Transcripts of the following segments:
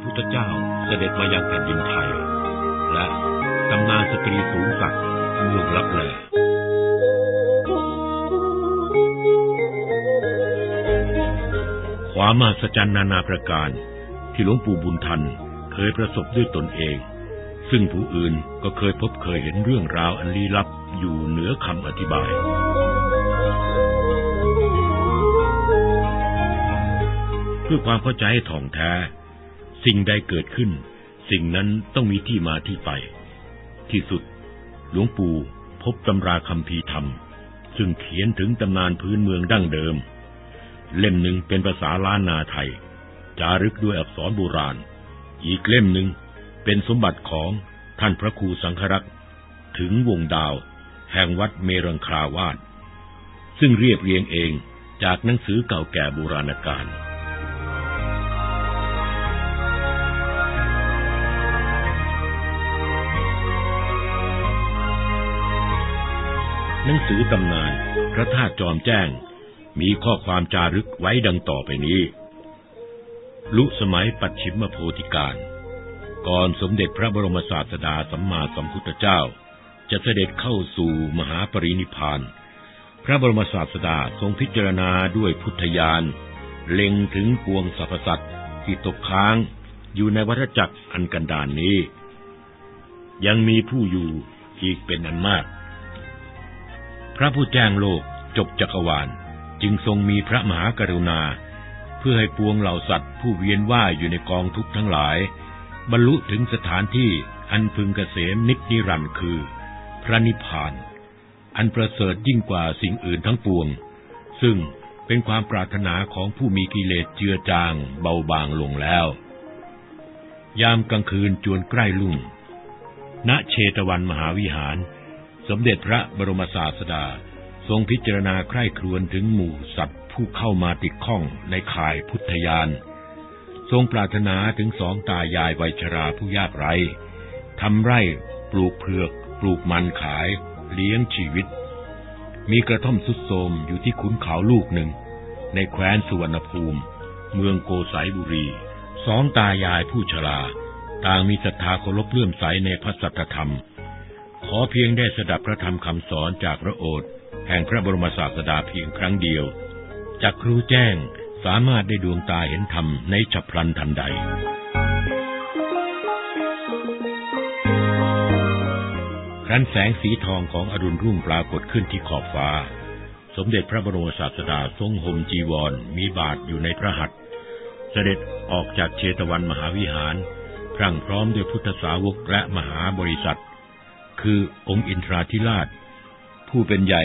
ระพุทธเจ้าเสด็จมายังแผ่นดินไทย และตำนานสตรีสูงสักดิ์เมืองลับแลความมหัศจรรย์นานาประการ ที่หลวงปู่บุญทันเคยประสบด้วยตนเอง ซึ่งผู้อื่นก็เคยพบเคยเห็นเรื่องราวอันลี้ลับอยู่เหนือคำอธิบาย เพื่อความเข้าใจให้ถ่องแท้ สิ่งใดเกิดขึ้น สิ่งนั้นต้องมีที่มาที่ไป ที่สุด หลวงปู่พบตำราคำพีธรรม ซึ่งเขียนถึงตำนานพื้นเมืองดั้งเดิม เล่มหนึ่งเป็นภาษาล้านนาไทย จารึกด้วยอักษรโบราณ อีกเล่มหนึ่งเป็นสมบัติของท่านพระครูสังฆรักษ์ถึงวงดาว แห่งวัดเมรังคราวาสซึ่งเรียบเรียงเองจากหนังสือเก่าแก่โบราณกาล หนังสือตำนานพระธาตุจอมแจ้ง มีข้อความจารึกไว้ดังต่อไปนี้ ลุสมัยปัจฉิมโพธิการ ก่อนสมเด็จพระบรมศาสดาสัมมาสัมพุทธเจ้า จะเสด็จเข้าสู่มหาปรินิพาน พระบรมศาสดาทรงพิจารณาด้วยพุทธญาณเล็งถึงปวงสรรพสัตว์ที่ตกค้างอยู่ในวัฏจักรอันกันดานนี้ ยังมีผู้อยู่อีกเป็นอันมาก ระผู้แจ้งโลกจบจักรวาล จึงทรงมีพระมหากรุณา เพื่อให้ปวงเหล่าสัตว์ผู้เวียนว่ายอยู่ในกองทุกข์ทั้งหลาย บรรลุถึงสถานที่อันพึงเกษมนิจนิรันด์คือ พระนิพพาน อันประเสริฐยิ่งกว่าสิ่งอื่นทั้งปวง ซึ่งเป็นความปรารถนาของผู้มีกิเลสเจือจางเบาบางลงแล้ว ยามกลางคืนจวนใกล้ลุ่งณเชตวันมหาวิหาร สมเด็จพระบรมศาสดา ทรงพิจารณาใคร่ครวญถึงหมู่สัตว์ผู้เข้ามาติดข้องในข่ายพุทธยาน ทรงปรารถนาถึงสองตายายวัยชราผู้ยากไร้ทำไร่ปลูกเผือก ปลูกมันขาย เลี้ยงชีวิต มีกระท่อมสุดโทมอยู่ที่ขุนเขาลูกหนึ่ง ในแคว้นสุวรรณภูมิ เมืองโกสายบุรี สองตายายผู้ชรา ต่างมีศรัทธาเคารพเลื่อมใสในพระสัทธรรม ขอเพียงได้สดับพระธรรมคำสอนจากพระโอษฐ์แห่งพระบรมศาสดาเพียงครั้งเดียวจักครูแจ้งสามารถได้ดวงตาเห็นธรรมในฉับพลันทันใด ครั้นแสงสีทองของอรุณรุ่งปรากฏขึ้นที่ขอบฟ้า สมเด็จพระบรมศาสดาทรงห่มจีวรมีบาทอยู่ในพระหัตถ์เสด็จออกจากเชตวันมหาวิหาร พรั่งพร้อมด้วยพุทธสาวกและมหาบริษัท คือองค์อินทราธิราช ผู้เป็นใหญ่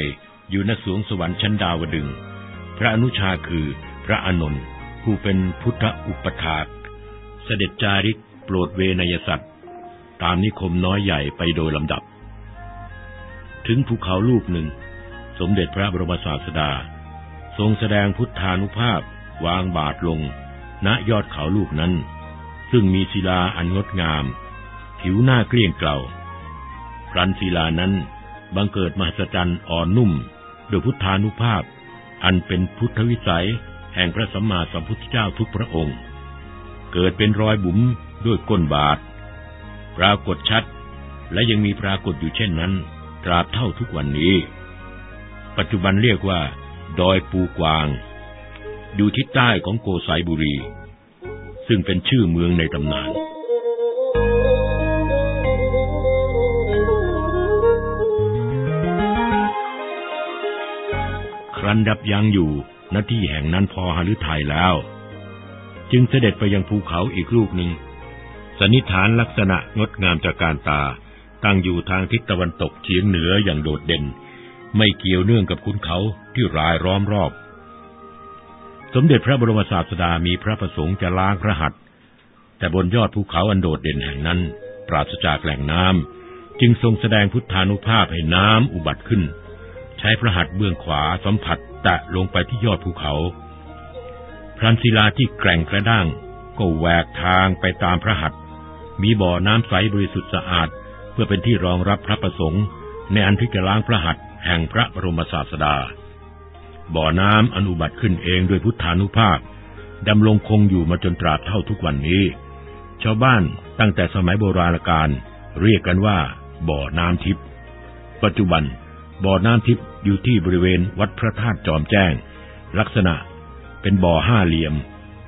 อยู่ณสวงสวรรค์ชั้นดาวดึง พระอนุชาคือพระอานนท์ผู้เป็นพุทธอุปถาก เสด็จจาริกโปรดเวนยสัตว์ ตามนิคมน้อยใหญ่ไปโดยลำดับ ถึงภูเขาลูกหนึ่ง สมเด็จพระบรมศาสดา ทรงแสดงพุทธานุภาพวางบาทลง ณยอดเขาลูกนั้น ซึ่งมีศิลาอันงดงาม ผิวหน้าเกลี้ยงเกลา รันศิลานั้นบังเกิดมหัศจรรย์อ่อนนุ่มโดยพุทธานุภาพ อันเป็นพุทธวิสัย แห่งพระสัมมาสัมพุทธเจ้าทุกพระองค์ เกิดเป็นรอยบุ๋มด้วยก้นบาท ปรากฏชัด และยังมีปรากฏอยู่เช่นนั้น ตราบเท่าทุกวันนี้ ปัจจุบันเรียกว่า ดอยปูกวาง อยู่ทิศใต้ของโกสายบุรี ซึ่งเป็นชื่อเมืองในตำนาน รันดับยังอยู่ณที่แห่งนั้นพอหฤทัยแล้ว จึงเสด็จไปยังภูเขาอีกลูกหนึ่งสนิฐานลักษณะงดงามจากการตา ตั้งอยู่ทางทิศตะวันตกเฉียงเหนืออย่างโดดเด่น ไม่เกี่ยวเนื่องกับคุณเขาที่รายล้อมรอบ สมเด็จพระบรมศาสดามีพระประสงค์จะล้างพระหัตถ์แต่บนยอดภูเขาอันโดดเด่นแห่งนั้น ปราศจากแหล่งน้ำจึงทรงแสดงพุทธานุภาพให้น้ำอุบัติขึ้น ช้พระหัตถ์เบื้องขวาสัมผัสแตะลงไปที่ยอดภูเขาพรันศิลาที่แกร่งกระด้าง ก็แหวกทางไปตามพระหัตถ์มีบ่อน้ำใสบริสุทธิ์สะอาด เพื่อเป็นที่รองรับพระประสงค์ ในอันที่จะล้างพระหัตถ์แห่งพระบรมศาสดา บ่อน้ำอนุบัติขึ้นเองโดยพุทธานุภาพดำรงคงอยู่มาจนตราบเท่าทุกวันนี้ ชาวบ้านตั้งแต่สมัยโบราณกาลเรียกกันว่า บ่อน้ำทิพย์ปัจจุบัน บ่อน้ำทิพย์ อยู่ที่บริเวณวัดพระธาตุจอมแจ้ง ลักษณะเป็นบ่อห้าเหลี่ยม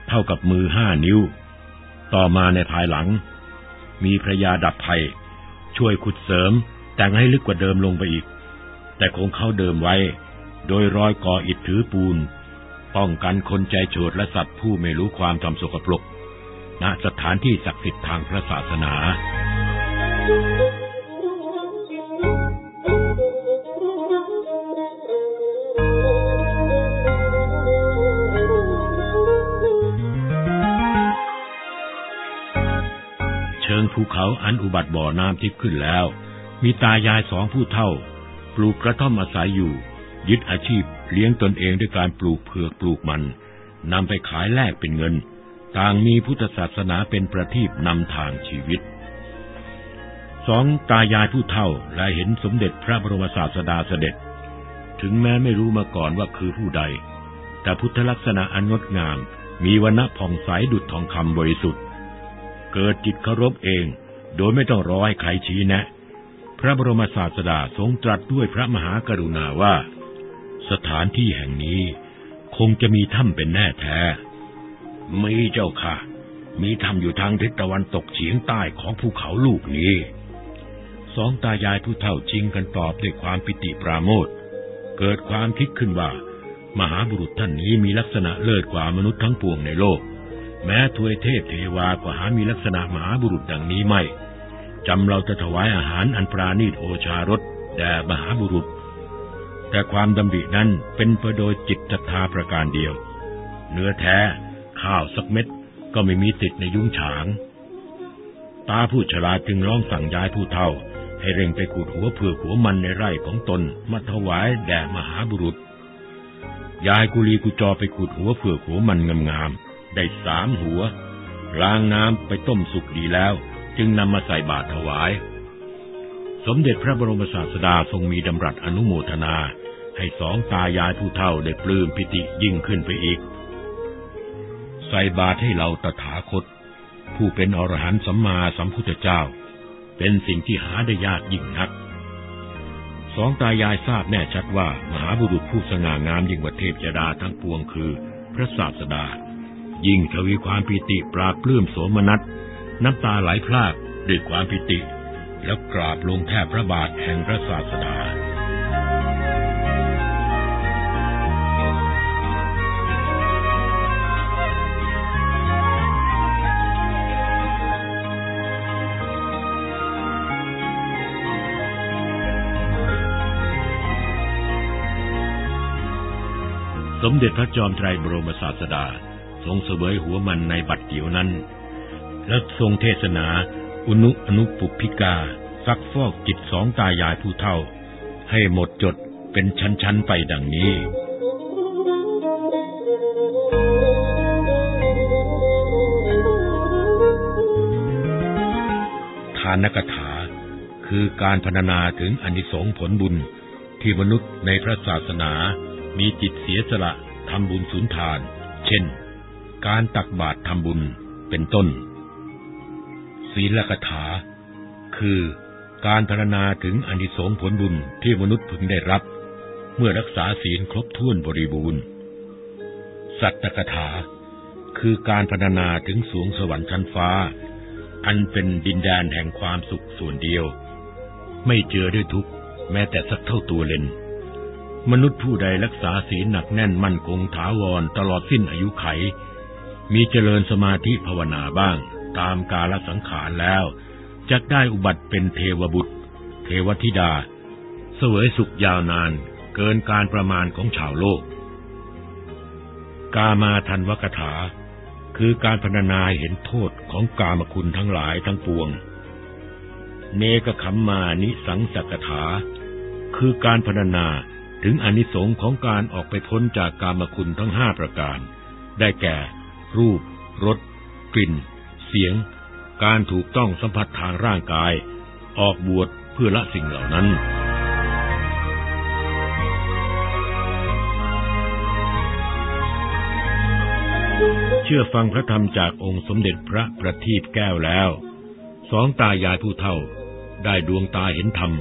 เท่ากับมือห้านิ้ว ต่อมาในภายหลัง มีพระยาดับภัย ช่วยขุดเสริมแต่งให้ลึกกว่าเดิมลงไปอีก แต่คงเข้าเดิมไว้ โดยรอยก่ออิฐถือปูน ป้องกันคนใจโฉดและสัตว์ผู้ไม่รู้ความทำสกปรกณสถานที่ศักดิ์สิทธิ์ทางพระศาสนา ภูเขาอันอุบัติบ่อน้ำทิพย์ขึ้นแล้ว มีตายายสองผู้เท่า ปลูกกระท่อมอาศัยอยู่ ยึดอาชีพเลี้ยงตนเองด้วยการปลูกเผือกปลูกมันนำไปขายแลกเป็นเงิน ต่างมีพุทธศาสนาเป็นประทีปนำทางชีวิตสองตายายผู้เท่าและเห็นสมเด็จพระบรมศาสดาเสด็จ ถึงแม้ไม่รู้มาก่อนว่าคือผู้ใด แต่พุทธลักษณะอันงดงาม มีวรรณะผ่องใสดุจทองคำบริสุทธิ์ เกิดจิตเคารพเอง โดยไม่ต้องรอให้ใครชี้แนะ พระบรมศาสดาทรงตรัสด้วยพระมหากรุณาว่า สถานที่แห่งนี้คงจะมีถ้ำเป็นแน่แท้ มีเจ้าค่ะ มีถ้ำอยู่ทางทิศตะวันตกเฉียงใต้ของภูเขาลูกนี้ สองตายายผู้เฒ่าจริงกันตอบด้วยความปิติปราโมทเกิดความคิดขึ้นว่า มหาบุรุษท่านนี้มีลักษณะเลิศกว่ามนุษย์ทั้งปวงในโลก แม้ทวยเทพเทวาก็หามีลักษณะมหาบุรุษดังนี้ไม่ จำเราจะถวายอาหารอันปราณีตโอชารสแด่มหาบุรุษ แต่ความดำรินั้นเป็นไปโดยจิตศรัทธาประการเดียว เนื้อแท้ ข้าวสักเม็ดก็ไม่มีติดในยุ้งฉาง ตาผู้ฉลาดจึงร้องสั่งย้ายผู้เฒ่า ให้เร่งไปขูดหัวเผือกหัวมันในไร่ของตนมาถวายแด่มหาบุรุษยายกุลีกุจอไปขูดหัวเผือกหัวมันงามๆ ได้สามหัว ล้างน้ำไปต้มสุกดีแล้ว จึงนำมาใส่บาตรถวาย สมเด็จพระบรมศาสดาทรงมีดำรัสอนุโมทนา ให้สองตายายผู้เฒ่าได้ปลื้มปิติยิ่งขึ้นไปอีก ใส่บาตรให้เราตถาคต ผู้เป็นอรหันต์สัมมาสัมพุทธเจ้า เป็นสิ่งที่หาได้ยากยิ่งนักสองตายายทราบแน่ชัดว่า มหาบุรุษผู้สง่างามยิ่งกว่าเทพยดาทั้งปวงคือ พระศาสดา ยิ่งทวีความปิติปราบปลื้มโสมนัสน้ำตาไหลพรากด้วยความปิติ แล้วกราบลงแทบพระบาทแห่งพระศาสดาสมเด็จพระจอมไตรบรมศาสดา ทรงเสวยหัวมันในบัดเดียวนั้น และทรงเทศนาอุนุอนุปุพิกา ซักฟอกจิตสองตายายผู้เท่า ให้หมดจดเป็นชั้นๆไปดังนี้ทานกถาคือการพรรณนาถึงอนิสงส์ผลบุญที่มนุษย์ในพระศาสนามีจิตเสียสละทำบุญสุนทาน เช่น การตักบาตรทำบุญเป็นต้น ศีลกถา คือการพรรณนาถึงอนิสงส์ผลบุญที่มนุษย์พึงได้รับ เมื่อรักษาศีลครบถ้วนบริบูรณ์ สัตตกถา คือการพรรณนาถึงสวงสวรรค์ชั้นฟ้า อันเป็นดินแดนแห่งความสุขส่วนเดียว ไม่เจอด้วยทุกข์แม้แต่สักเท่าตัวเลนมนุษย์ผู้ใดรักษาศีลหนักแน่นมั่นคงถาวรตลอดสิ้นอายุไข มีเจริญสมาธิภาวนาบ้าง ตามกาลสังขารแล้วจะได้อุบัติเป็นเทวบุตร เทวธิดา เสวยสุขยาวนาน เกินการประมาณของชาวโลก กามาทันวกถา คือการพรรณนาเห็นโทษของกามคุณทั้งหลายทั้งปวง เนกขัมมานิสังสกถา คือการพรรณนาถึงอนิสงค์ของการออกไปพ้นจากกามคุณทั้งห้าประการ ได้แก่ รูป รส กลิ่น เสียง การถูกต้องสัมผัสทางร่างกาย ออกบวชเพื่อละสิ่งเหล่านั้นเชื่อฟังพระธรรมจากองค์สมเด็จพระประทีปแก้วแล้ว สองตายายผู้เฒ่าได้ดวงตาเห็นธรรม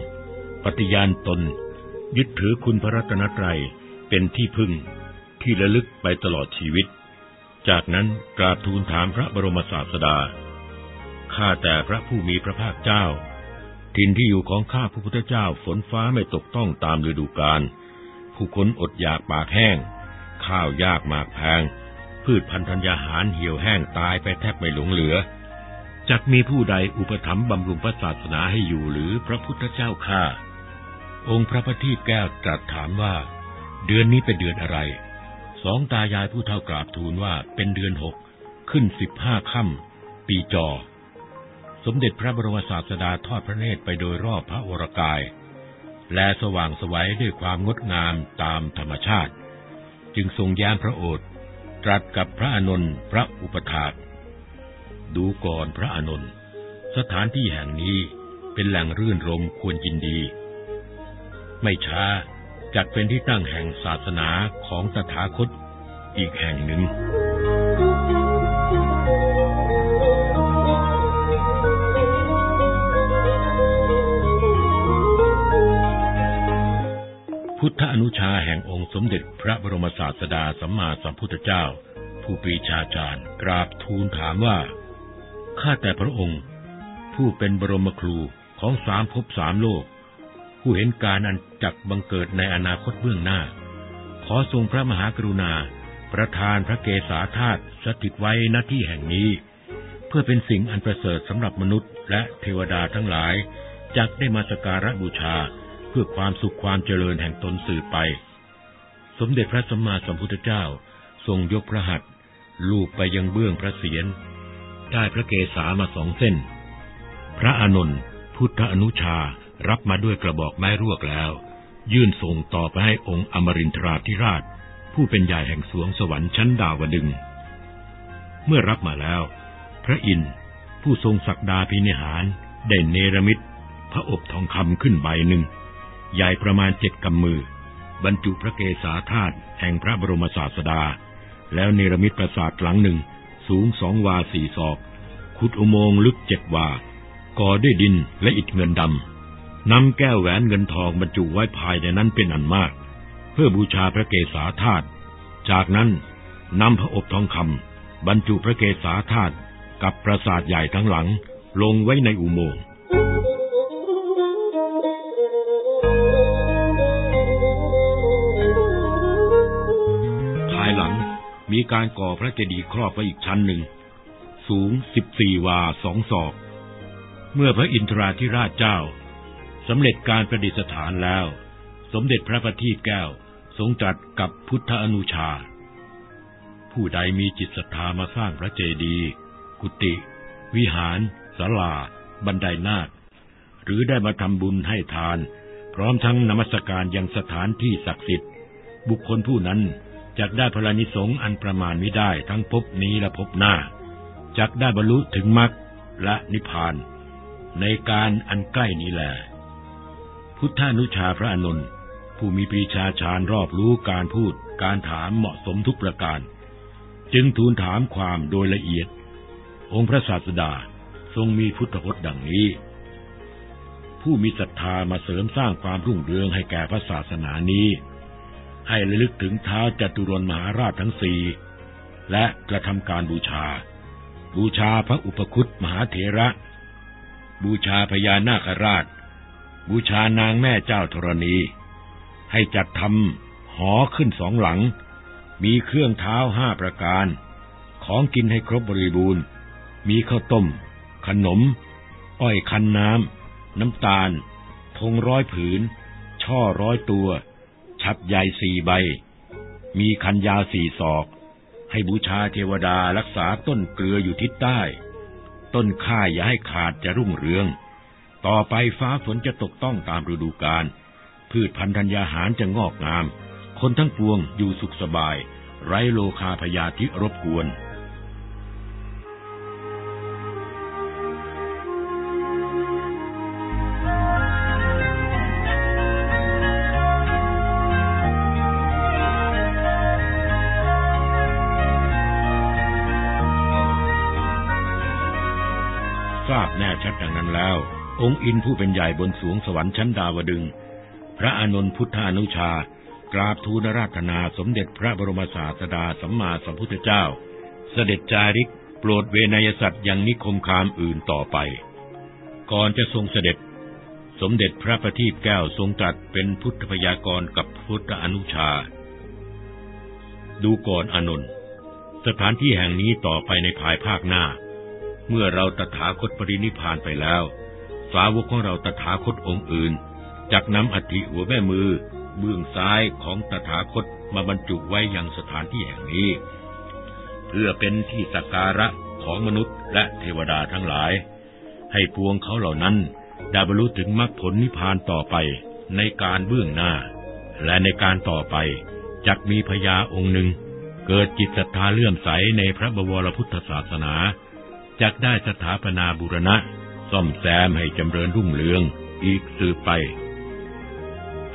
ปฏิญาณตน ยึดถือคุณพระรัตนตรัยเป็นที่พึ่งที่ระลึกไปตลอดชีวิต จากนั้นกราบทูลถามพระบรมศาสดา ข้าแต่พระผู้มีพระภาคเจ้าถิ่นที่อยู่ของข้าพระพุทธเจ้าฝนฟ้าไม่ตกต้องตามฤดูกาล ผู้คนอดอยากปากแห้ง ข้าวยากหมากแพง พืชพันธัญญาหารเหี่ยวแห้งตายไปแทบไม่หลงเหลือ จักมีผู้ใดอุปถัมภ์บำรุงพระศาสนาให้อยู่หรือพระพุทธเจ้าข้า องค์พระปฏิแก้วตรัสถามว่า เดือนนี้เป็นเดือนอะไร สองตายายผู้เท่ากราบทูลว่าเป็นเดือนหกขึ้นสิบห้าค่ำปีจอ สมเด็จพระบรมศาสดาทอดพระเนตรไปโดยรอบพระวรกาย และสว่างสวัยด้วยความงดงามตามธรรมชาติ จึงทรงย้มพระโอษฐ์ตรัสกับพระอนุนพระอุปถาดูก่อนพระอนุนสถานที่แห่งนี้เป็นแหล่งรื่นรมควรยินดี ไม่ช้า จักเป็นที่ตั้งแห่งศาสนาของตถาคตอีกแห่งหนึ่ง พุทธอนุชาแห่งองค์สมเด็จพระบรมศาสดาสัมมาสัมพุทธเจ้า ผู้ปีชาจารย์ กราบทูลถามว่า ข้าแต่พระองค์ ผู้เป็นบรมครูของสามภพสามโลก ผู้เห็นการอันจักบังเกิดในอนาคตเบื้องหน้า ขอทรงพระมหากรุณา ประทานพระเกศาธาตุสถิตไว้ณที่แห่งนี้ เพื่อเป็นสิ่งอันประเสริฐสำหรับมนุษย์ และเทวดาทั้งหลายจักได้มาสการะบูชาเพื่อความสุขความเจริญแห่งตนสืบไป สมเด็จพระสัมมาสัมพุทธเจ้าทรงยกพระหัตถ์ลูบไปยังเบื้องพระเศียรได้พระเกศามาสองเส้น พระอานนท์พุทธอนุชา รับมาด้วยกระบอกไม้รวกแล้ว ยื่นส่งต่อไปให้องค์อมรินทราธิราช ผู้เป็นใหญ่แห่งสวงสวรรค์ชั้นดาวดึง เมื่อรับมาแล้ว พระอินทร์ผู้ทรงศักดาพินิหารได้เนรมิตพระอบทองคำขึ้นใบหนึ่ง ใหญ่ประมาณเจ็ดกำมือ บรรจุพระเกศาธาตุแห่งพระบรมศาสดา แล้วเนรมิตปราสาทหลังหนึ่ง สูงสองวาสี่ศอกขุดอุโมงค์ลึกเจ็ดวาก่อด้วยดินและอิฐเงินดำ นำแก้วแหวนเงินทองบรรจุไว้ภายในนั้นเป็นอันมาก เพื่อบูชาพระเกศาธาตุจากนั้นนำพระอบทองคำบรรจุพระเกศาธาตุกับปราสาทใหญ่ทั้งหลังลงไว้ในอุโมงค์ภายหลังมีการก่อพระเจดีย์ครอบไว้อีกชั้นหนึ่ง สูงสิบสี่วาสองศอก เมื่อพระอินทราธิราชเจ้า สำเร็จการประดิษฐานแล้ว สมเด็จพระประทีปแก้วทรงจัดกับพุทธอนุชา ผู้ใดมีจิตศรัทธามาสร้างพระเจดีย์กุฏิวิหารศาลา บันไดนาค หรือได้มาทำบุญให้ทาน พร้อมทั้งนมัสการยังสถานที่ศักดิ์สิทธิ์ บุคคลผู้นั้นจักได้พลานิสงส์อันประมาณไม่ได้ทั้งภพนี้และภพหน้าจักได้บรรลุถึงมรรคและนิพพาน ในการอันใกล้นี้แหละ พุทธานุชาพระอานนท์ผู้มีปรีชาชาญรอบรู้การพูดการถามเหมาะสมทุกประการ จึงทูลถามความโดยละเอียด องค์พระศาสดาทรงมีพุทธพจน์ดังนี้ ผู้มีศรัทธามาเสริมสร้างความรุ่งเรืองให้แก่พระศาสนานี้ ให้ระลึกถึงท้าจตุรนมหาราชทั้งสี่และกระทำการบูชา บูชาพระอุปคุตมหาเถระ บูชาพญานาคราช บูชานางแม่เจ้าธรณี ให้จัดทำหอขึ้นสองหลัง มีเครื่องเท้าห้าประการ ของกินให้ครบบริบูรณ์ มีข้าวต้ม ขนม อ้อยคันน้ำ น้ำตาล ธงร้อยผืน ช่อร้อยตัวชับใหญ่สี่ใบ มีคันยาวสี่ศอก ให้บูชาเทวดารักษาต้นเกลืออยู่ทิศใต้ ต้นข้าอย่าให้ขาดจะรุ่งเรือง ต่อไปฟ้าฝนจะตกต้องตามฤดูกาล พืชพันธุ์ธัญญาหารจะงอกงาม คนทั้งปวงอยู่สุขสบาย ไร้โลคาพยาธิรบกวน องค์อินผู้เป็นใหญ่บนสวงสวรรค์ชั้นดาวดึง พระอานนท์พุทธานุชา กราบทูลราชนาสมเด็จพระบรมศาสดาสัมมาสัมพุทธเจ้า เสด็จจาริกโปรดเวนยสัตว์ยังนิคมคามอื่นต่อไป ก่อนจะทรงเสด็จ สมเด็จพระประทีปแก้วทรงตรัสเป็นพุทธพยากรกับพุทธอนุชา ดูก่อนอานนท์สถานที่แห่งนี้ต่อไปในภายภาคหน้า เมื่อเราตถาคตปรินิพานไปแล้วาวกของเราตถาคตองค์อื่นจักนำอัฐิหัวแม่มือ เบื้องซ้ายของตถาคตมาบรรจุไว้ยังสถานที่แห่งนี้ เพื่อเป็นที่สักการะของมนุษย์และเทวดาทั้งหลาย ให้พวงเขาเหล่านั้นได้บรรลุถึงมรรคผลนิพพานต่อไปในการเบื้องหน้า และในการต่อไปจักมีพญาองค์หนึ่ง เกิดจิตศรัทธาเลื่อมใสในพระบวรพุทธศาสนาจักได้สถาปนาบุรณะ ซ่อมแซมให้จำเริญรุ่งเรืองอีกสืบไป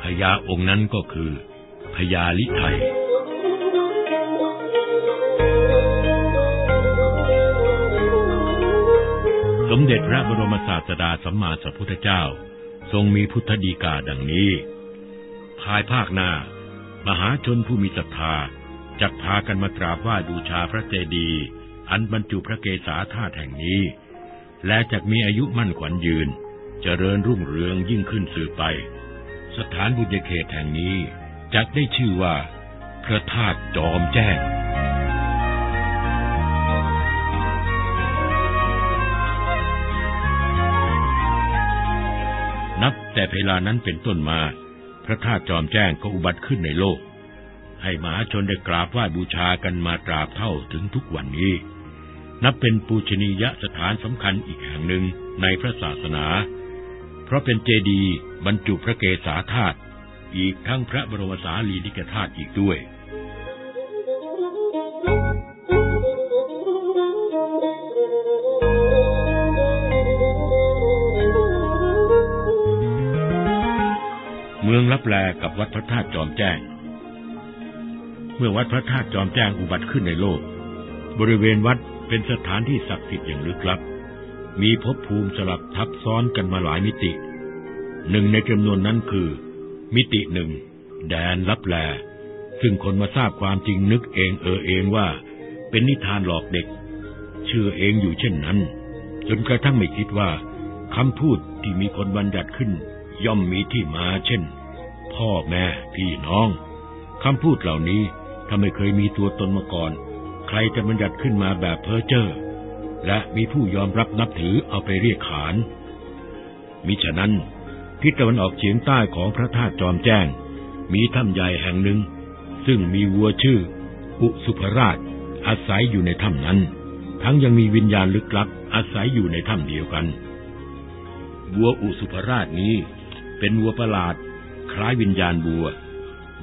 พญาองค์นั้นก็คือพญาลิไทยสมเด็จพระบรมศาสดาสัมมาสัมพุทธเจ้า ทรงมีพุทธดีกาดังนี้ ภายภาคหน้า มหาชนผู้มีศรัทธาจักพากันมากราบไหว้บูชาพระเจดีย์อันบรรจุพระเกศาธาตุแห่งนี้ และจักมีอายุมั่นขวัญยืนเจริญรุ่งเรืองยิ่งขึ้นสืบไป สถานบุญเขตแห่งนี้จักได้ชื่อว่า พระธาตุจอมแจ้งนับแต่เวลานั้นเป็นต้นมา พระธาตุจอมแจ้งก็อุบัติขึ้นในโลก ให้มหาชนได้กราบไหว้บูชากันมาตราบเท่าถึงทุกวันนี้ นับเป็นปูชนียสถานสำคัญอีกแห่งหนึ่งในพระศาสนา เพราะเป็นเจดีย์บรรจุพระเกศาธาตุอีกทั้งพระบรมสารีริกธาตุอีกด้วย เมืองรับแลกับวัดพระธาตุจอมแจ้ง เมื่อวัดพระธาตุจอมแจ้งอุบัติขึ้นในโลก บริเวณวัด เป็นสถานที่ศักดิ์สิทธิ์อย่างลึกลับ มีภพภูมิสลับทับซ้อนกันมาหลายมิติ หนึ่งในจำนวนนั้นคือ มิติหนึ่ง แดนลับแล ซึ่งคนมาทราบความจริงนึกเองเออเองว่า เป็นนิทานหลอกเด็ก เชื่อเองอยู่เช่นนั้น จนกระทั่งไม่คิดว่าคำพูดที่มีคนบัญญัติขึ้น ย่อมมีที่มาเช่น พ่อแม่พี่น้องคำพูดเหล่านี้ถ้าไม่เคยมีตัวตนมาก่อน ใครจะบัญญัติขึ้นมาแบบเพ้อเจ้อและมีผู้ยอมรับนับถือเอาไปเรียกขาน มิฉะนั้นทิศตะวันออกเฉียงใต้ของพระธาตุจอมแจ้ง มีถ้ำใหญ่แห่งหนึ่ง ซึ่งมีวัวชื่อ อุสุภราช อาศัยอยู่ในถ้ำนั้น ทั้งยังมีวิญญาณลึกลับ อาศัยอยู่ในถ้ำเดียวกัน วัวอุสุภราชนี้ เป็นวัวประหลาด คล้ายวิญญาณวัว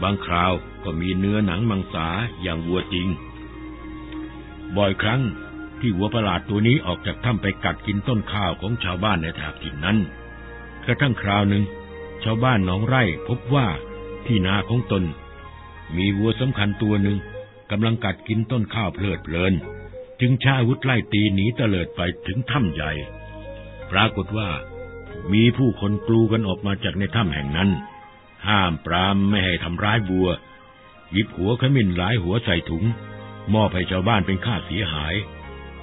บางคราวก็มีเนื้อหนังมังสาอย่างวัวจริง บ่อยครั้งที่วัวประหลาดตัวนี้ออกจากถ้ำไปกัดกินต้นข้าวของชาวบ้านในแถบถิ่นนั้น กระทั่งคราวหนึ่ง ชาวบ้านหนองไร่พบว่าที่นาของตน มีวัวสำคัญตัวหนึ่งกำลังกัดกินต้นข้าวเพลิดเพลิน จึงใช้อาวุธไล่ตีหนีเตลิดไปถึงถ้ำใหญ่ ปรากฏว่า มีผู้คนกลูกันออกมาจากในถ้ำแห่งนั้น ห้ามปรามไม่ให้ทำร้ายวัว หยิบหัวขมิ้นหลายหัวใส่ถุง มอบให้ชาวบ้านเป็นค่าเสียหาย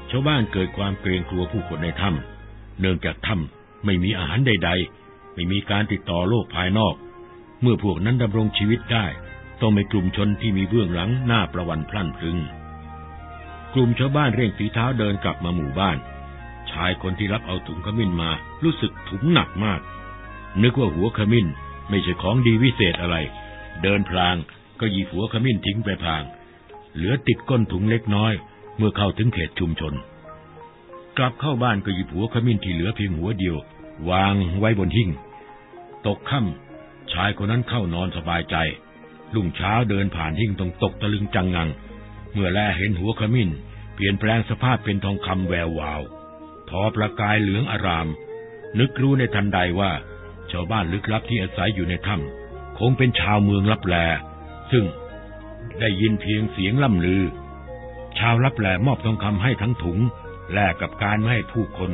ชาวบ้านเกิดความเกรงกลัวผู้คนในถ้ำเนื่องจากถ้ำไม่มีอาหารใด ๆ ไม่มีการติดต่อโลกภายนอก เมื่อพวกนั้นดำรงชีวิตได้ ต้องมีกลุ่มชนที่มีเบื้องหลังหน้าประวันพลั่นพลึง กลุ่มชาวบ้านเร่งฝีเท้าเดินกลับมาหมู่บ้าน ชายคนที่รับเอาถุงขมิ้นมารู้สึกถุงหนักมาก นึกว่าหัวขมิ้นไม่ใช่ของดีวิเศษอะไร เดินพลางก็หยิบหัวขมิ้นทิ้งไปพลาง เหลือติดก้นถุงเล็กน้อย เมื่อเข้าถึงเขตชุมชน กลับเข้าบ้านก็หยิบหัวขมิ้นที่เหลือเพียงหัวเดียว วางไว้บนหิ้งตกค่ำชายคนนั้นเข้านอนสบายใจลุ่งเช้าเดินผ่านหิ้งตรงตกตะลึงจังงัง เมื่อแลเห็นหัวขมิ้น เปลี่ยนแปลงสภาพเป็นทองคำแวววาว ทอประกายเหลืองอาราม นึกรู้ในทันใดว่า ชาวบ้านลึกลับที่อาศัยอยู่ในถ้ำคงเป็นชาวเมืองลับแล ซึ่ง ได้ยินเพียงเสียงล่ำลือ ชาวลับแหลมอบทองคำให้ทั้งถุง แลกกับการไม่ให้ผู้คน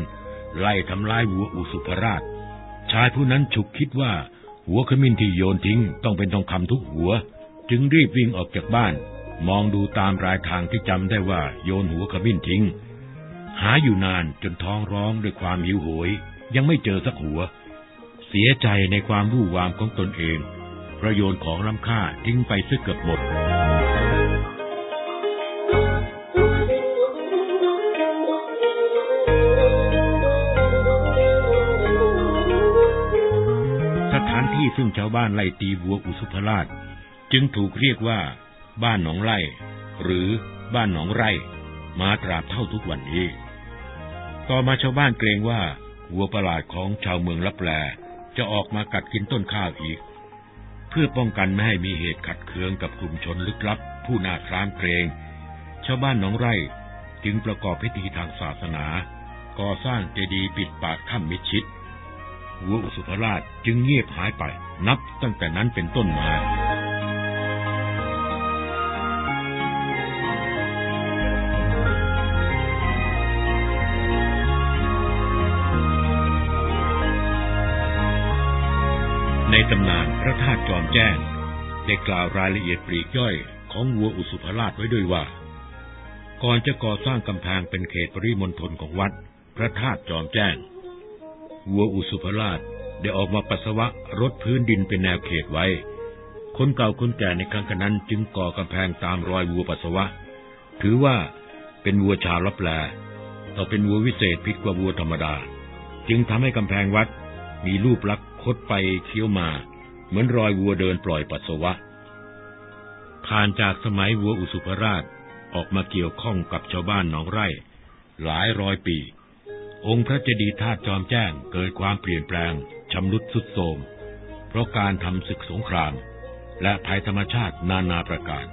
ไล่ทำลายวัวอุสุภราช ชายผู้นั้นฉุกคิดว่า หัวขมิ้นที่โยนทิ้งต้องเป็นทองคำทุกหัว จึงรีบวิ่งออกจากบ้าน มองดูตามรายทางที่จำได้ว่าโยนหัวขมิ้นทิ้ง หาอยู่นานจนท้องร้องด้วยความหิวโหย ยังไม่เจอสักหัว เสียใจในความวู่วามของตนเองประโยชน์ของล้ำค่าทิ้งไปซะเกือบหมด ซึ่งชาวบ้านไล่ตีวัวอุสุภราช จึงถูกเรียกว่า บ้านหนองไร่ หรือบ้านหนองไร่ มาตราบเท่าทุกวันนี้ ต่อมาชาวบ้านเกรงว่าวัวประหลาดของชาวเมืองลับแลจะออกมากัดกินต้นข้าวอีก เพื่อป้องกันไม่ให้มีเหตุขัดเคืองกับกลุ่มชนลึกลับ ผู้น่าครามเกรง ชาวบ้านหนองไร่จึงประกอบพิธีทางศาสนา ก่อสร้างเจดีย์ปิดปากถ้ำมิชิต วัวอุสุภราชจึงเงียบหายไป นับตั้งแต่นั้นเป็นต้นมาในตำนานพระธาตุจอมแจ้ง ได้กล่าวรายละเอียดปลีกย่อยของวัวอุสุภราชไว้ด้วยว่า ก่อนจะก่อสร้างกำแพงเป็นเขตปริมณฑลของวัด พระธาตุจอมแจ้ง วัวอุสุภราชได้ออกมาปัสสาวะรดพื้นดินเป็นแนวเขตไว้ คนเก่าคนแก่ในครั้งนั้นจึงก่อกำแพงตามรอยวัวปัสสาวะ ถือว่าเป็นวัวชาวลับแลต่อเป็นวัววิเศษผิดกว่าวัวธรรมดา จึงทำให้กำแพงวัดมีรูปลักษ์คดไปเคี้ยวมา เหมือนรอยวัวเดินปล่อยปัสสาวะ ผ่านจากสมัยวัวอุสุภราชออกมาเกี่ยวข้องกับชาวบ้านหนองไร่ หลายร้อยปี องค์พระเจดีย์ธาตุจอมแจ้งเกิดความเปลี่ยนแปลงชำรุดสุดโทรมเพราะการทำศึกสงคราม และภัยธรรมชาตินานาประการ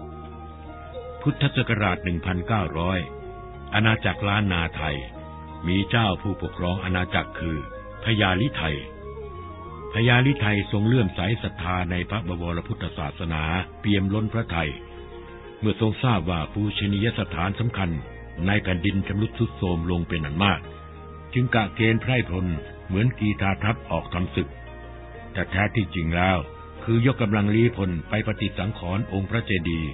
พุทธศักราช 1900 อาณาจักรล้านนาไทย มีเจ้าผู้ปกครองอาณาจักรคือพญาลิไทยพญาลิไทยทรงเลื่อมใสศรัทธาในพระบวรพุทธศาสนาเปี่ยมล้นพระไทย เมื่อทรงทราบว่าปูชนียสถานสำคัญในแผ่นดินชำรุดทรุดโทรมลงเป็นอันมาก จึงกะเกณฑ์ไพร่พลเหมือนกีตาทัพออกทำศึก แต่แท้ที่จริงแล้ว คือยกกำลังลี้พลไปปฏิสังขรณ์องค์พระเจดีย์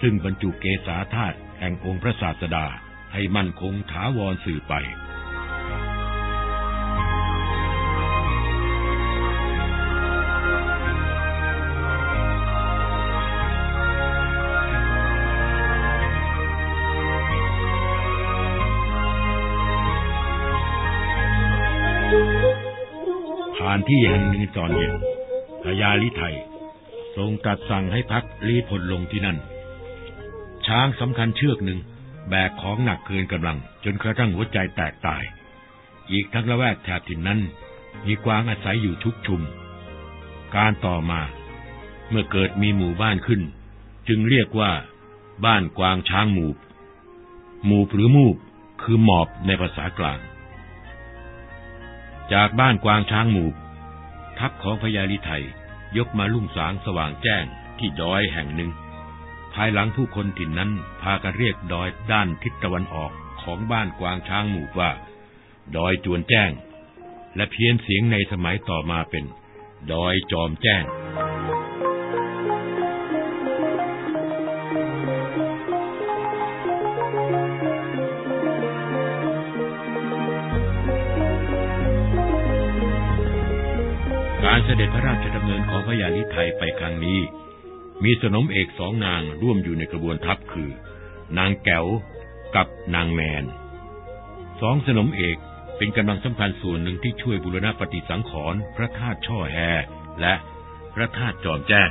ซึ่งบรรจุเกษาธาตุแห่งองค์พระศาสดาให้มั่นคงถาวรสื่อไปานที่แห่งหนึ่งตอนเย็นพญาลิไทยทรงตรัสสั่งให้พักรีพลลงที่นั่น ช้างสำคัญเชือกหนึ่งแบกของหนักเกินกำลัง จนกระทั่งหัวใจแตกตาย อีกทั้งละแวกแถบถิ่นนั้น มีกวางอาศัยอยู่ทุกชุม การต่อมา เมื่อเกิดมีหมู่บ้านขึ้น จึงเรียกว่า บ้านกวางช้างหมูบ หมูบหรือมูบคือหมอบในภาษากลาง จากบ้านกวางช้างหมูบ ทัพของพญาลิไทยยกมาลุ่งสางสว่างแจ้งที่ดอยแห่งหนึ่ง ภายหลังผู้คนถิ่นนั้นพากันเรียกดอยด้านทิศตะวันออกของบ้านกวางช้างหมู่ว่า ดอยจวนแจ้ง และเพี้ยนเสียงในสมัยต่อมาเป็น ดอยจอมแจ้ง เสด็จพระราชดำเนินของพระยาลิไทยไปครั้งนี้ มีสนมเอกสองนางร่วมอยู่ในกระบวนทัพคือ นางแก้วกับนางแมน สองสนมเอกเป็นกำลังสำคัญส่วนหนึ่งที่ช่วยบุรณะปฏิสังขรณ์พระธาตุช่อแฮและพระธาตุจอมแจ้ง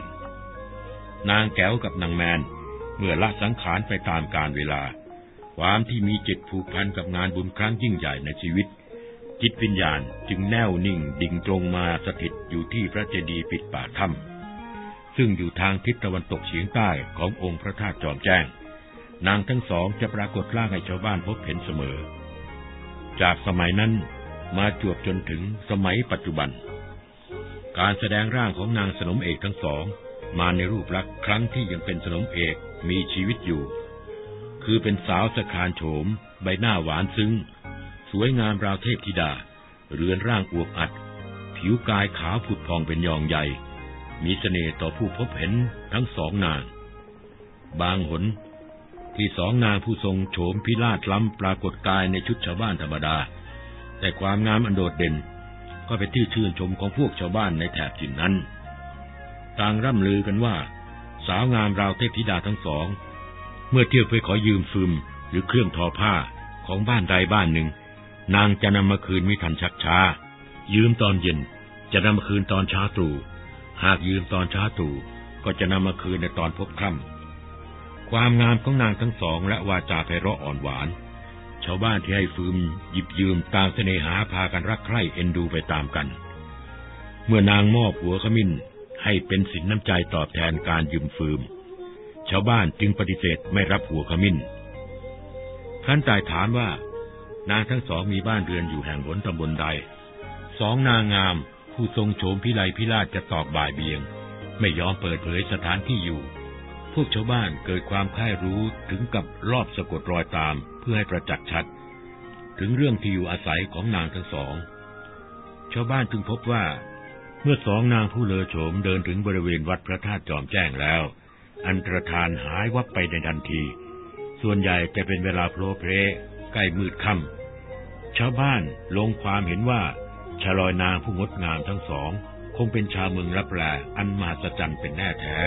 นางแก้วกับนางแมน เมื่อละสังขารไปตามกาลเวลา ความที่มีจิตผูกพันกับงานบุญครั้งยิ่งใหญ่ในชีวิต จิตวิญญาณจึงแน่วนิ่งดิ่งตรงมาสถิตอยู่ที่พระเจดีย์ปิดป่าถ้ำซึ่งอยู่ทางทิศตะวันตกเฉียงใต้ขององค์พระธาตุจอมแจ้ง นางทั้งสองจะปรากฏร่างให้ชาวบ้านพบเห็นเสมอ จากสมัยนั้นมาจวบจนถึงสมัยปัจจุบัน การแสดงร่างของนางสนมเอกทั้งสอง มาในรูปลักษณ์ครั้งที่ยังเป็นสนมเอกมีชีวิตอยู่ คือเป็นสาวสะคานโฉม ใบหน้าหวานซึ้ง สวยงามราวเทพธิดา เรือนร่างอวบอัด ผิวกายขาวผุดพองเป็นยองใหญ่ มีเสน่ห์ต่อผู้พบเห็นทั้งสองนาง บางหน ที่สองนางผู้ทรงโฉมพิราชล้ำปรากฏกายในชุดชาวบ้านธรรมดา แต่ความงามอันโดดเด่น ก็เป็นที่ชื่นชมของพวกชาวบ้านในแถบถิ่นนั้น ต่างร่ำลือกันว่า สาวงามราวเทพธิดาทั้งสอง เมื่อเที่ยวไปขอยืมฟืมหรือเครื่องทอผ้าของบ้านใดบ้านหนึ่ง นางจะนำมาคืนไม่ทันชักช้า ยืมตอนเย็น จะนำมาคืนตอนเช้าตรู่หากยืมตอนเช้าตรู่ก็จะนำมาคืนในตอนพบค่ำความงามของนางทั้งสอง และวาจาไพเราะอ่อนหวาน ชาวบ้านที่ให้ฟืมหยิบยืมต่างเสน่หาพากันรักใคร่เอ็นดูไปตามกัน เมื่อนางมอบหัวขมิ้นให้เป็นสินน้ำใจตอบแทนการยืมฟืม ชาวบ้านจึงปฏิเสธไม่รับหัวขมิ้นท่านจ่ายถามว่า นางทั้งสองมีบ้านเรือนอยู่แห่งหนตำบลใด สองนางงาม ผู้ทรงโฉมพิไลพิราชจะตอบบ่ายเบียง ไม่ยอมเปิดเผยสถานที่อยู่ พวกชาวบ้านเกิดความค่ายรู้ถึงกับรอบสะกดรอยตามเพื่อให้ประจักษ์ชัด ถึงเรื่องที่อยู่อาศัยของนางทั้งสอง ชาวบ้านจึงพบว่า เมื่อสองนางผู้เลอโฉมเดินถึงบริเวณวัดพระธาตุจอมแจ้งแล้ว อันตรธานหายวับไปในทันที ส่วนใหญ่จะเป็นเวลาโผล่เพล ใกล้มืดค่ำชาวบ้านลงความเห็นว่าชาลอยนางผู้งดงามทั้งสอง คงเป็นชาวเมืองรับแลอันมหัศจรรย์เป็นแน่แท้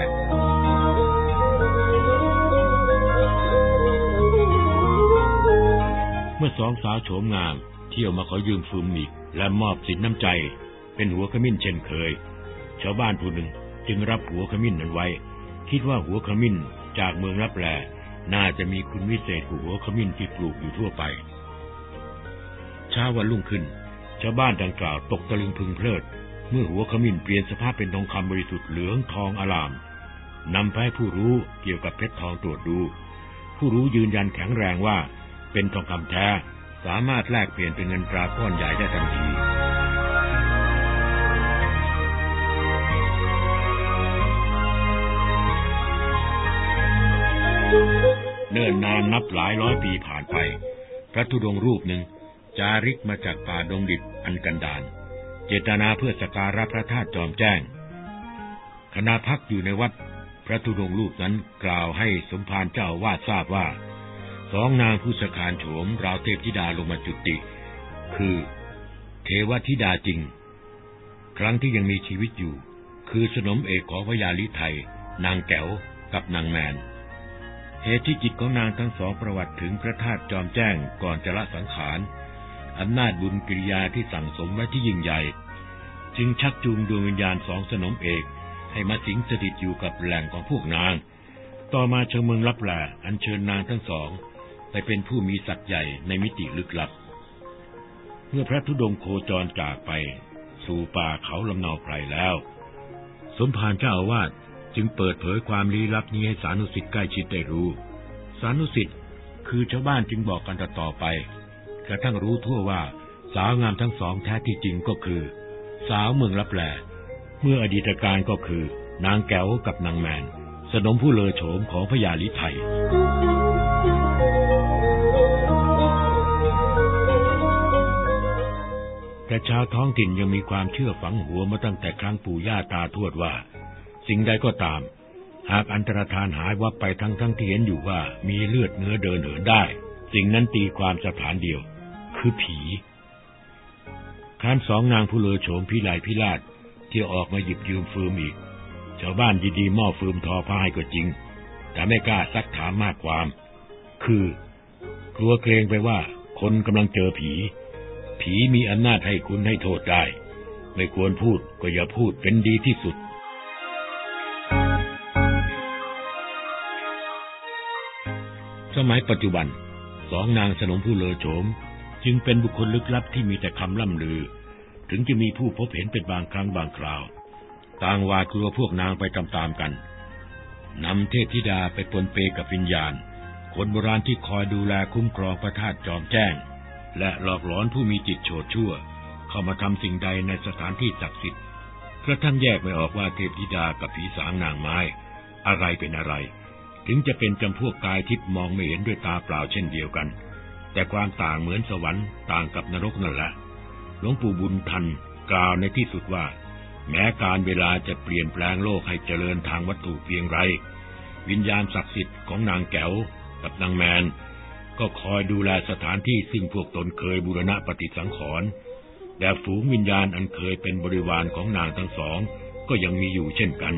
เมื่อสองสาวโฉมงาม เที่ยวมาขอยืมฟืมอีกและมอบสินน้ำใจ เป็นหัวขมิ้นเช่นเคย ชาวบ้านผู้หนึ่งจึงรับหัวขมิ้นนั้นไว้ คิดว่าหัวขมิ้นจากเมืองรับแล น่าจะมีคุณวิเศษกว่าหัวขมิ้นที่ปลูกอยู่ทั่วไป เช้าวันรุ่งขึ้น ชาวบ้านดังกล่าวตกตะลึงพึงเพลิด เมื่อหัวขมิ้นเปลี่ยนสภาพเป็นทองคำบริสุทธิ์เหลืองทองอลามนำไปให้ผู้รู้เกี่ยวกับเพชรทองตรวจดู ผู้รู้ยืนยันแข็งแรงว่า เป็นทองคำแท้ สามารถแลกเปลี่ยนเป็นเงินตราก้อนใหญ่ได้ทันที นานนับหลายร้อยปีผ่านไป พระธุดงรูปหนึ่งจาริกมาจากป่าดงดิบอันกันดานเจตนาเพื่อสการะพระธาตุจอมแจ้งคณะพักอยู่ในวัด พระธุดงรูปนั้นกล่าวให้สมภารเจ้าวาดทราบว่า สองนางผู้สการโฉมราวเทพธิดาลงมาจุติ คือ เทวธิดาจริง ครั้งที่ยังมีชีวิตอยู่ คือสนมเอกของพญาลิไทย นางแก้วกับนางแมน เหตุที่จิตของนางทั้งสองประวัติถึงพระธาตุจอมแจ้งก่อนจะละสังขารอำนาจบุญกิริยาที่สั่งสมไว้ที่ยิ่งใหญ่ จึงชักจูงดวงวิญญาณสองสนมเอก ให้มาสิงสถิตอยู่กับแหล่งของพวกนาง ต่อมาเชิงเมืองรับแหลอันเชิญนางทั้งสอง ไปเป็นผู้มีศักย์ใหญ่ในมิติลึกลับ เมื่อพระธุดงโคจรจากไป สู่ป่าเขาลำนาไพรแล้ว สมภารเจ้าอาวาส จึงเปิดเผยความลี้ลับนี้ให้สานุสิทธิ์ใกล้ชิดได้รู้ สานุสิทธิ์คือชาวบ้านจึงบอกกันต่อไป กระทั่งรู้ทั่วว่าสาวงามทั้งสองแท้ที่จริงก็คือ สาวเมืองรับแลเมื่ออดีตการก็คือ นางแก้วกับนางแมน สนมผู้เลอโฉมของพญาลิไทยแต่ชาวท้องถิ่นยังมีความเชื่อฝังหัวมาตั้งแต่ครั้งปู่ย่าตาทวดว่า สิ่งใดก็ตาม หากอันตรธานหายวับไปทั้งทั้งที่เห็นอยู่ว่ามีเลือดเนื้อเดินเหินได้ สิ่งนั้นตีความสถานเดียว คือผีคันสองนางผู้เลอโฉมพิไลพิราชที่ออกมาหยิบยืมฟืมอีก ชาวบ้านยินดีมอบฟืมทอผ้าให้ก็จริง แต่ไม่กล้าซักถามมากความ คือกลัวเกรงไปว่าคนกำลังเจอผี ผีมีอำนาจให้คุณให้โทษได้ ไม่ควรพูดก็อย่าพูดเป็นดีที่สุด สมัยปัจจุบัน สองนางสนมผู้เลอโฉม จึงเป็นบุคคลลึกลับที่มีแต่คำล่ำลือ ถึงจะมีผู้พบเห็นเป็นบางครั้งบางคราว ต่างวาดกลัวพวกนางไปตามๆกันนำเทพธิดาไปปนเปกับวิญญาณ คนโบราณที่คอยดูแลคุ้มครองพระธาตุจอมแจ้ง และหลอกหลอนผู้มีจิตโฉดชั่ว เข้ามาทำสิ่งใดในสถานที่ศักดิ์สิทธิ์กระทั่งแยกไม่ออกว่าเทพธิดากับผีสางนางไม้ อะไรเป็นอะไร ถึงจะเป็นจำพวกกายทิพย์มองไม่เห็นด้วยตาเปล่าเช่นเดียวกัน แต่ความต่างเหมือนสวรรค์ต่างกับนรกนั่นแหละหลวงปู่บุญทันกล่าวในที่สุดว่า แม้การเวลาจะเปลี่ยนแปลงโลกให้เจริญทางวัตถุเพียงไร วิญญาณศักดิ์สิทธิ์ของนางแก้วกับนางแมน ก็คอยดูแลสถานที่ซึ่งพวกตนเคยบูรณะปฏิสังขรณ์แต่ฝูงวิญญาณอันเคยเป็นบริวารของนางทั้งสอง ก็ยังมีอยู่เช่นกัน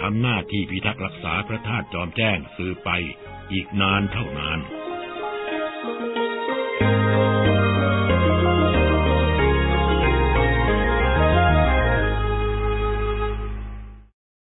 ทำหน้าที่พิทักษ์รักษาพระธาตุจอมแจ้งสืบไปอีกนานเท่านาน